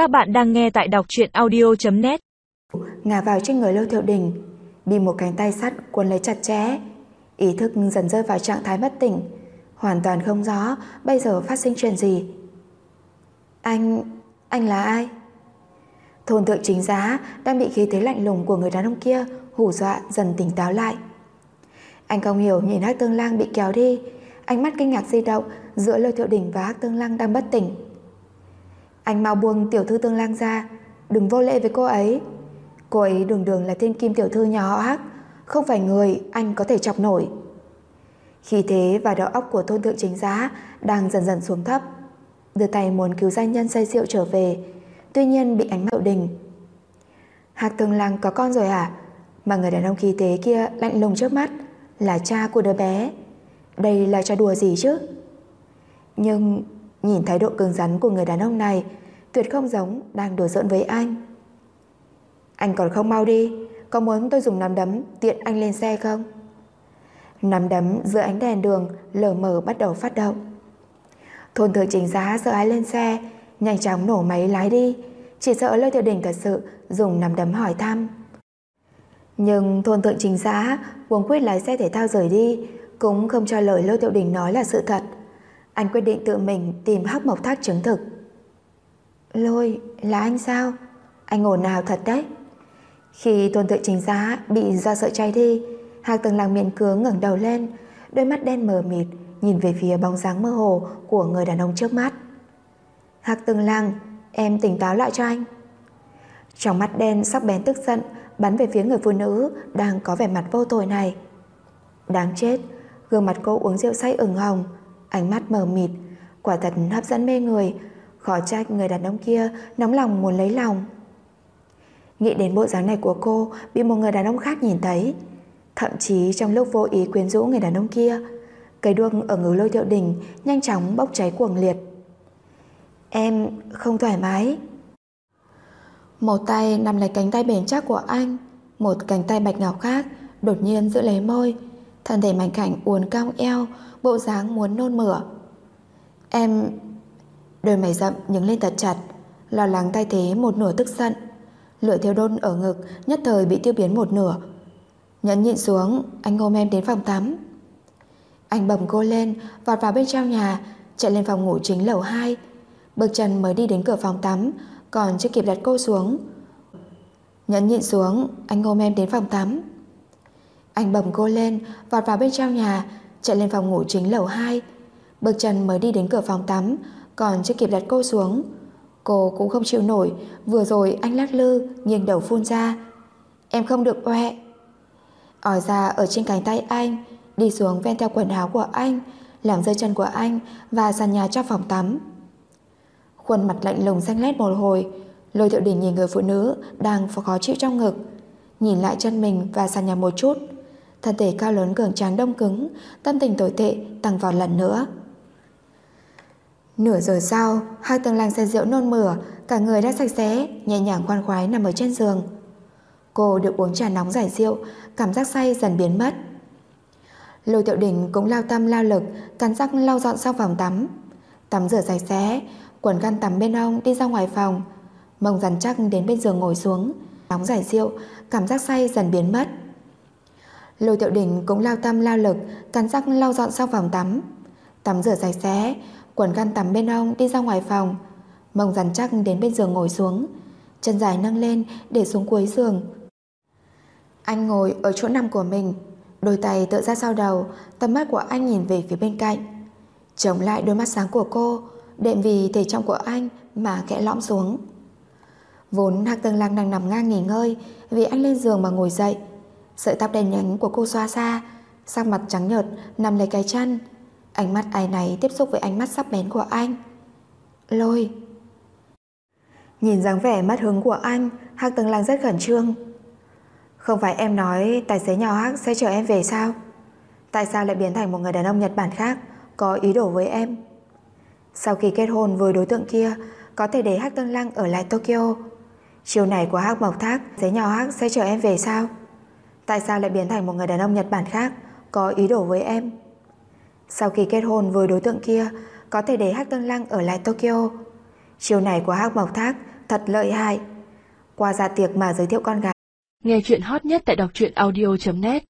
Các bạn đang nghe tại đọc truyện audio.net Ngả vào trên người Lô Thiệu Đình, Bị một cánh tay sắt cuốn lấy chặt chẽ. Ý thức dần rơi vào trạng thái bất tỉnh, Hoàn toàn không rõ Bây giờ phát sinh chuyện gì. Anh... anh là ai? Thôn thượng chính giá Đang bị khí thế lạnh lùng của người đàn ông kia Hù dọa dần tỉnh táo lại. Anh không hiểu nhìn Hắc Tương Lang bị kéo đi. Ánh mắt kinh ngạc di động Giữa Lô Thiệu Đình và Hắc Tương Lang đang bất tỉnh anh mau buông tiểu thư tương lang ra. Đừng vô lễ với cô ấy. Cô ấy đường đường là thiên kim tiểu thư nhà họ Hắc. Không phải người, anh có thể chọc nổi. Khi thế và đầu óc của thôn thượng chính giá Đang dần dần xuống thấp, Đưa tay muốn cứu danh nhân say rượu trở về, Tuy nhiên bị ánh mậu đình Hạc tương lang có con rồi à Mà người đàn ông khí thế kia lạnh lùng trước mắt Là cha của đứa bé. Đây là trò đùa gì chứ? Nhưng Nhìn thái độ cứng rắn của người đàn ông này, Tuyệt không giống đang đùa giỡn với anh. Anh còn không mau đi, Có muốn tôi dùng nắm đấm Tiện anh lên xe không? Nắm đấm giữa ánh đèn đường Lờ mờ bắt đầu phát động. Thôn thượng chính giá sợ ai lên xe, Nhanh chóng nổ máy lái đi, Chỉ sợ Lê Tiểu Đình thật sự Dùng nắm đấm hỏi thăm. Nhưng thôn thượng chính giá Cuồng quyết lái xe thể thao rời đi, Cũng không cho lời Lô Tiểu Đình nói là sự thật anh quyết định tự mình tìm Hắc Mộc Thác chứng thực. Lôi, là anh sao? Anh ổn nào thật đấy. Khi tôn tự chính giá bị do sợ chay đi, Hạc từng làng miệng cướng ngẩng đầu lên, đôi mắt đen mờ mịt nhìn về phía bóng dáng mơ hồ của người đàn ông trước mắt. Hạc từng làng, em tỉnh táo lại cho anh. Trong mắt đen sắc bén tức giận bắn về phía người phụ nữ đang có vẻ mặt vô tội này. Đáng chết, gương mặt cô uống rượu say ửng hồng, Ánh mắt mờ mịt, Quả thật hấp dẫn mê người. Khó trách người đàn ông kia nóng lòng muốn lấy lòng. Nghĩ đến bộ dáng này của cô, Bị một người đàn ông khác nhìn thấy. Thậm chí trong lúc vô ý quyến rũ người đàn ông kia Cây đuông ở ngứa lôi thiệu đình Nhanh chóng bốc cháy cuồng liệt. Em không thoải mái. Một tay nằm lấy cánh tay bền chắc của anh, Một cánh tay bạch ngọc khác Đột nhiên giữ lấy môi Thân thể mảnh cảnh uốn cong eo, Bộ dáng muốn nôn mửa. Em, Đôi mày rậm nhứng lên thật chặt, Lo lắng thay thế một nửa tức giận. Lửa thiêu đôn ở ngực Nhất thời bị tiêu biến một nửa. Nhẫn nhịn xuống, Anh ôm em đến phòng tắm. Anh bầm cô lên, Vọt vào bên trong nhà, Chạy lên phòng ngủ chính lầu 2 Bước chân mới đi đến cửa phòng tắm, Còn chưa kịp đặt cô xuống. Nhẫn nhịn xuống, Anh ôm em đến phòng tắm. Anh bầm cô lên Vọt vào bên trong nhà chạy lên phòng ngủ chính lầu 2. Bước chân mới đi đến cửa phòng tắm, còn chưa kịp đặt cô xuống. Cô cũng không chịu nổi, vừa rồi anh lắc lư, nghiêng đầu phun ra. Em không được oe. Ỏi ra ở trên cánh tay anh, đi xuống ven theo quần áo của anh, làm rơi chân của anh và sàn nhà trong phòng tắm. Khuôn mặt lạnh lùng xanh lét một hồi, lôi thiệu đỉnh nhìn người phụ nữ đang khó chịu trong ngực, nhìn lại chân mình và sàn nhà một chút. Thân thể cao lớn cường tráng đông cứng, Tâm tình tồi tệ tăng vào lần nữa. Nửa giờ sau, Hai tầng làng xe rượu nôn mửa, Cả người đã sạch sẽ, Nhẹ nhàng khoan khoái nằm ở trên giường. Cô được uống trà nóng giải rượu, Cảm giác say dần biến mất. Lôi tiểu đỉnh cũng lao tâm lao lực, Cắn răng lau dọn sau phòng tắm. Tắm rửa sạch sẽ, Quần khăn tắm bên ông đi ra ngoài phòng. Mông rắn chắc đến bên giường ngồi xuống. Nóng giải rượu, Cảm giác say dần biến mất. Lôi Tiểu Đình cũng lao tâm lao lực, Cắn răng lau dọn sau phòng tắm. Tắm rửa sạch sẽ, Quần khăn tắm bên ông đi ra ngoài phòng. Mông rắn chắc đến bên giường ngồi xuống, Chân dài nâng lên để xuống cuối giường. Anh ngồi ở chỗ nằm của mình, Đôi tay tựa ra sau đầu, Tầm mắt của anh nhìn về phía bên cạnh. Chống lại đôi mắt sáng của cô, Đệm vì thể trọng của anh Mà kẽ lõm xuống. Vốn Hạc Tường Lạc đang nằm ngang nghỉ ngơi Vì anh lên giường mà ngồi dậy Sợi tóc đen nhánh của cô xoa xa, Sắc mặt trắng nhợt, nằm lấy cái chân. Ánh mắt ai này tiếp xúc với ánh mắt sắc bén của anh. Lôi. Nhìn dáng vẻ mất hứng của anh, Hắc Tầng Lang rất khẩn trương. Không phải em nói Tài xế nhỏ Hắc sẽ chở em về sao? Tại sao lại biến thành một người đàn ông Nhật Bản khác, Có ý đồ với em? Sau khi kết hôn với đối tượng kia, Có thể để Hắc Tương Lăng ở lại Tokyo. Chiều này của Hắc Mộc Thác Giấy nhỏ Hắc sẽ chở em về sao? Tại sao lại biến thành một người đàn ông Nhật Bản khác Có ý đồ với em Sau khi kết hôn với đối tượng kia, Có thể để Hắc Tương Lăng ở lại Tokyo Chiều này của Hắc Mộc Thác, thật lợi hại. Qua dạ tiệc mà giới thiệu con gái. Nghe chuyện hot nhất tại đọc truyện audio.net